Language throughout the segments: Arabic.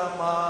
الزمان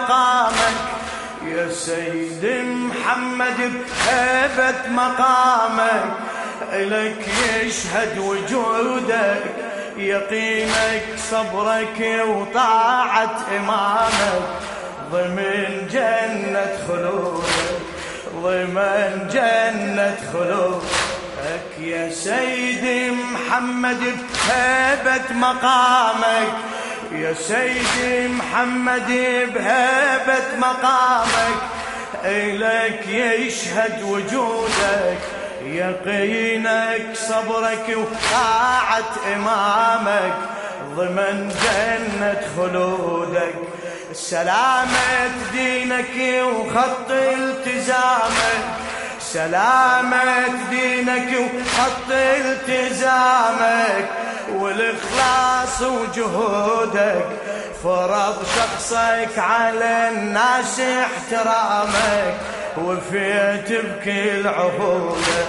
مقامك. يا سيد محمد بهيبة مقامك. لك يشهد وجودك يقينك صبرك وطاعة إمامك. ضمن جنة خلودك ضمن جنة خلودك. يا سيدي محمد بهيبة مقامك. يا سيدي محمد بهيبة مقامك إلك يشهد وجودك يقينك صبرك وطاعة إمامك ضمن جنة خلودك. سلامة دينك وخط التزامك. سلامة دينك وخط التزامك. والإخلاص وجهودك فرض شخصك على الناس احترامك. وفيت بكل عهودك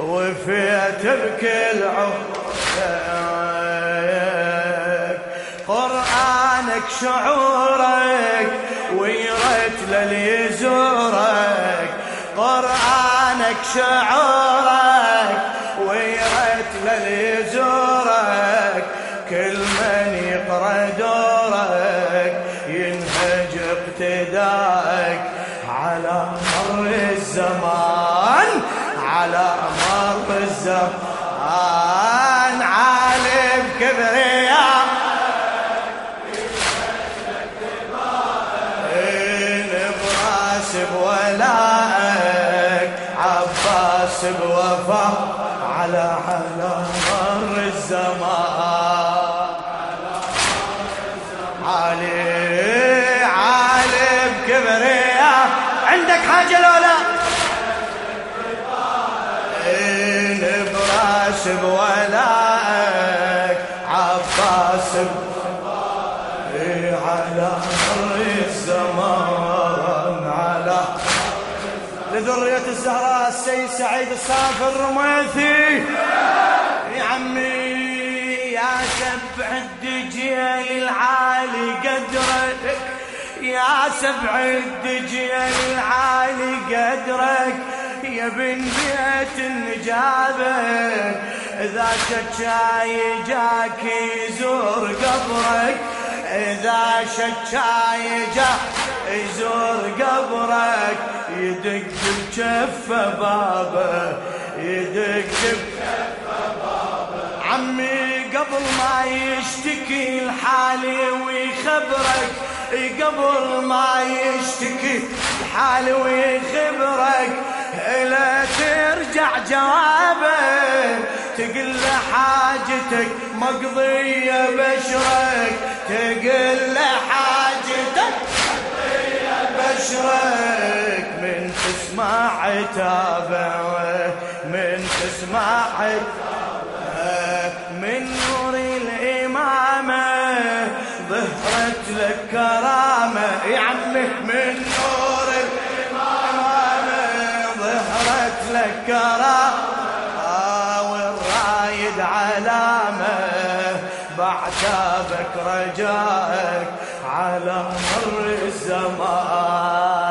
وفيت بكل عهودك قرآنك شعورك ويرت للي يزورك قرآنك شعورك. الزمان بولائك عباس على مر الزمان على لذرية الزهراء السيد سعيد الصافي الرميثي يا عمي يا سبع الدجيل العالي قدرك. يا سبع الدجيل العالي قدرك. يا بن بيت النجابة إذا شجاي جاك يزور قبرك إذا شجاي جاك يزور قبرك يدق بجف بابه يدق بجف بابه عمي قبل ما يشتكي الحالي ويخبرك قبل ما يشتكي الحالي ويخبرك لا ترجع جوابه تقل حاجتك مقضية بشرك. تقل حاجتك بشرك. من تسمع عتابه من تسمع عتابه من نور الإمامة ظهرت لك كرامة. يا عمي من نور الإمامة ظهرت لك كرامة. والرايد علامة بعتابك رجائك على مر الزمان.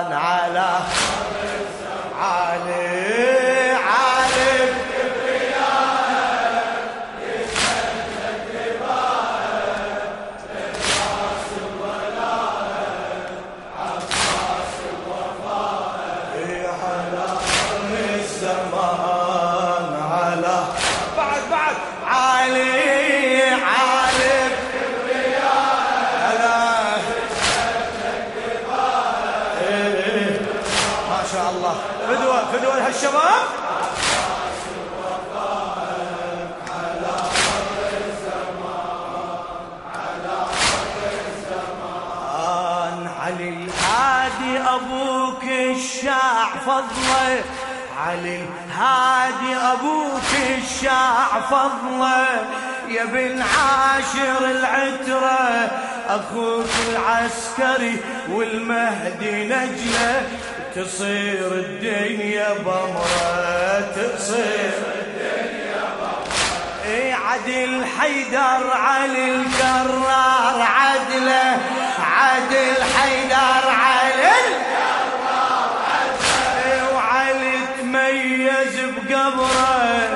فضله يا بن عاشر العترة أخوك العسكري والمهدي نجلة تصير الدنيا بمرة تصير الدنيا بمرة. اي عدل حيدر علي الكرار عدلة عدل حيدر علي الكرار عدلة. وعلي تميز بقبره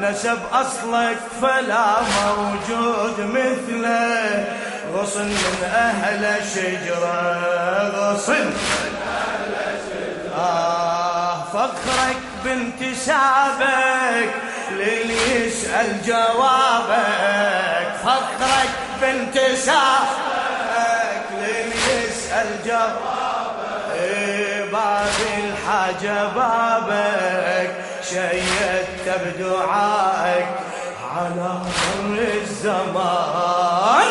نسب أصلك فلا موجود مثله. غصن من أهل شجرة غصن آه فخرك بانتسابك للي يسأل جوابك. فخرك بانتسابك للي يسأل جوابك. إيه باب الحاجة بابك بدعائك على مر الزمان.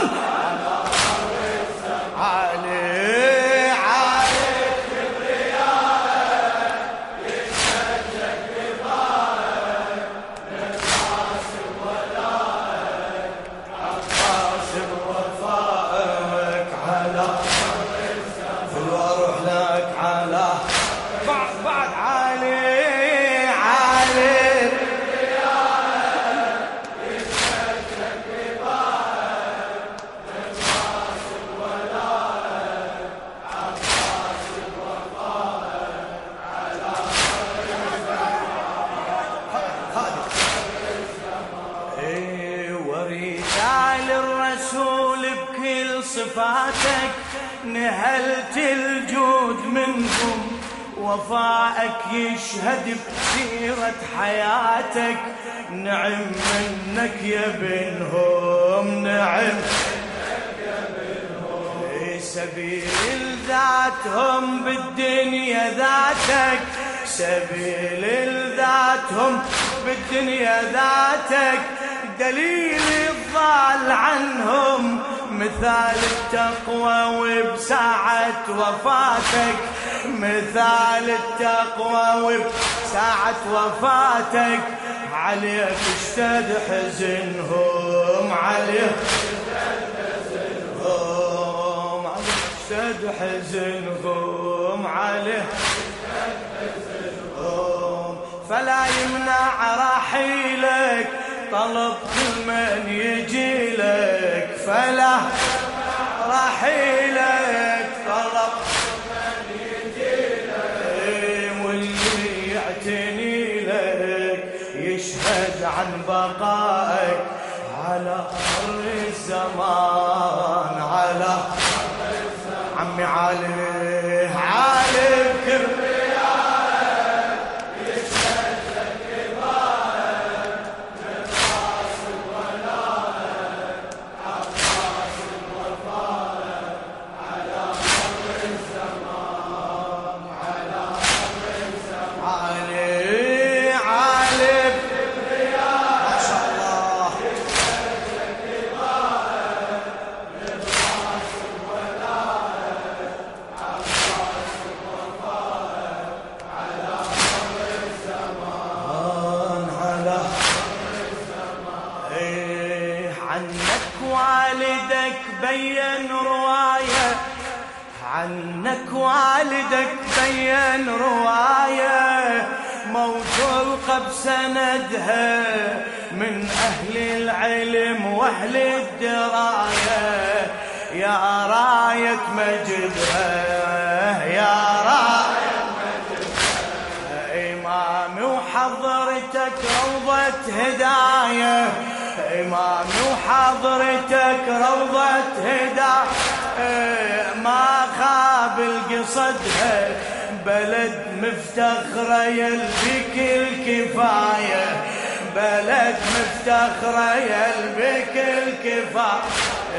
صفاتك نهلت الجود منكم وفائك يشهد بسيرة حياتك. نعم منك يا بنهم نعم. سبيل ذاتهم بالدنيا ذاتك. سبيل ذاتهم بالدنيا ذاتك. دليل الضال عنهم مثال التقوى وبساعة وفاتك. مثال التقوى وبساعة وفاتك. عليك اشتد حزنهم عليك اشتد حزنهم عليه فلا يمنع رحيلك طلب من يجي لك فلا رحيلك طلب من يجي لك واللي يعتني لك يشهد عن بقائك. على مر الزمان على عمي علي علي كرمي وأهل الدراية يا راية مجدها يا راية مجدها إمامي وحضرتك روضة هداية إمامي وحضرتك روضة هدى ما خاب القصدها بلد مفتخرة يلبك الكفاية بلد مفتخرة يلبك الكفاية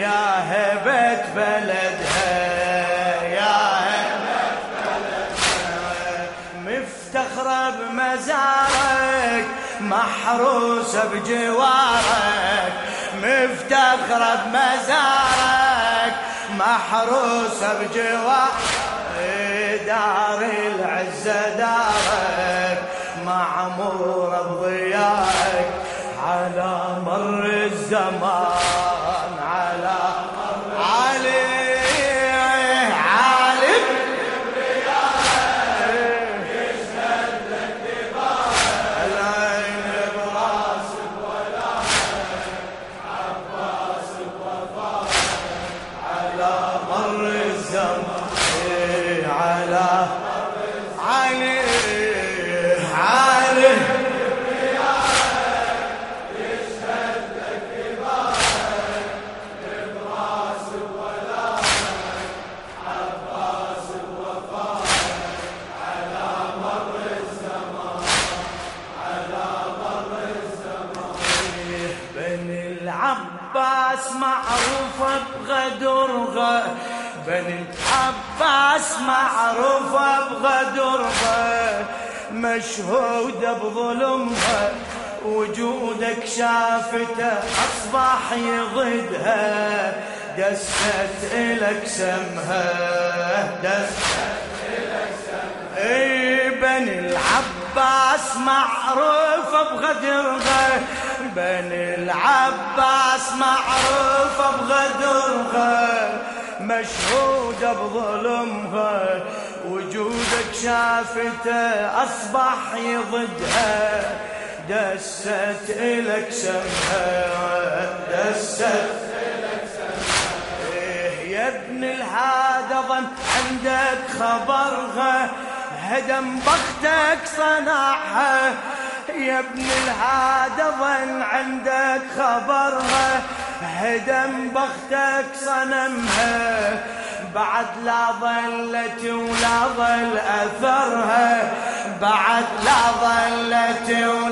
يا هبة بلدها يا هبة بلدها. مفتخرة بمزارك محروسة بجوارك. مفتخرة بمزارك محروسة بجوارك. دار العزة دارك معمورة بضيائك على مر الزمان. العباس معروفة بغدرها بني العباس معروفة بغدرها مشهودة بظلمها وجودك شافته أصبح يضدها دست إلك سمها. دست إلك سمها. إي بني العباس معروفة بغدرها بني العباس معروفة بغدرها مشهودة بظلمها وجودك شافته أصبح يضدها. دست إلك سمها دست إلك سمها. إيه يا ابن الهادظن عندك خبرها هدم بختك صنعها. يا ابن الهادى ظن عندك خبرها. هدم بختك صنمها. بعد لا ظلت ولا ظل أثرها. بعد لا ظلت ولا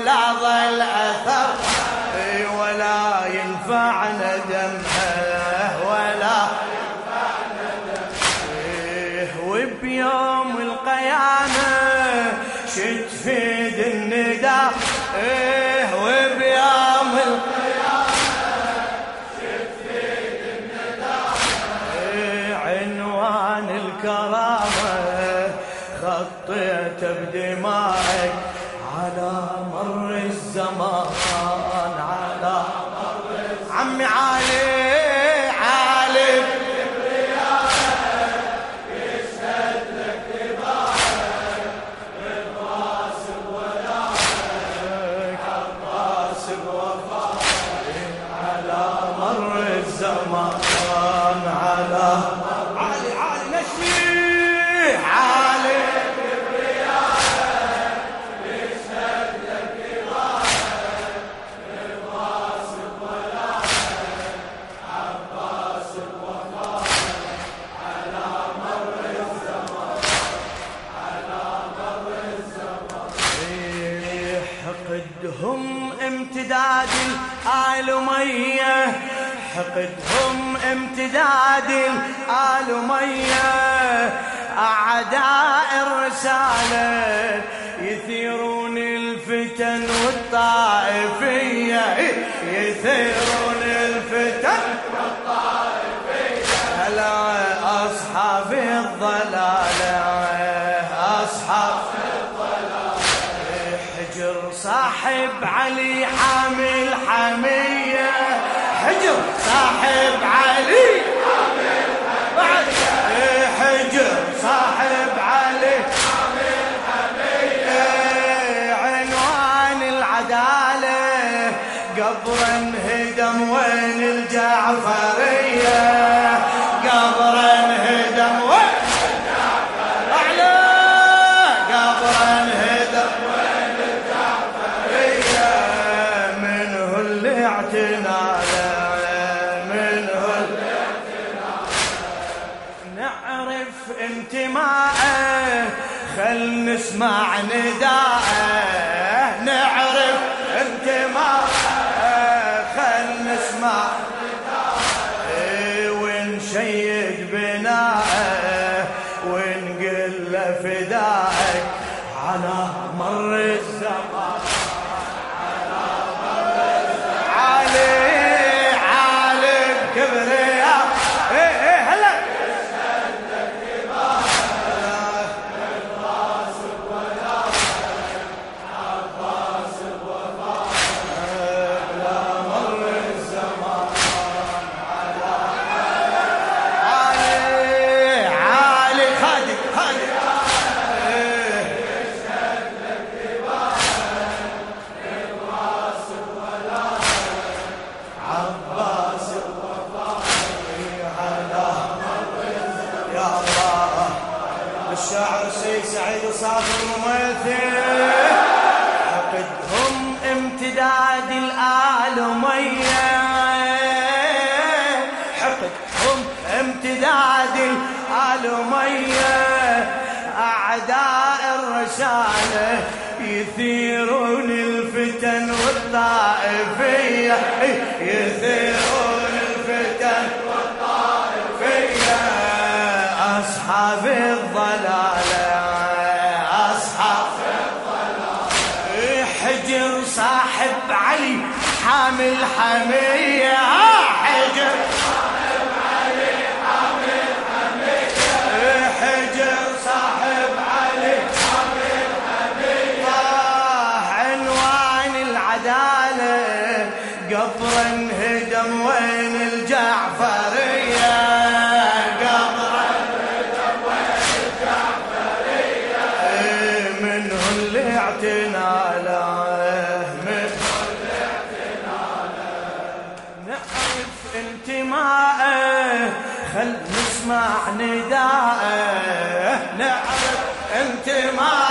امتداد الآل مية حقدهم امتداد الآل مية أعداء الرسالة يثيرون الفتن والطائفية. يثيرون الفتن والطائفية. هلا أصحاب الضلالة صاحب علي حامل حمية حجر صاحب علي حامل حجر صاحب علي حامل حمية عنوان العدالة قبر انهدم وين الجعفريه الزمان أصحاب الضلالة أصحاب الضلالة حجر صاحب علي حامل حميد. رجعتنا له نعرف انتمائه خل نسمع نداءه نعرف انتمائه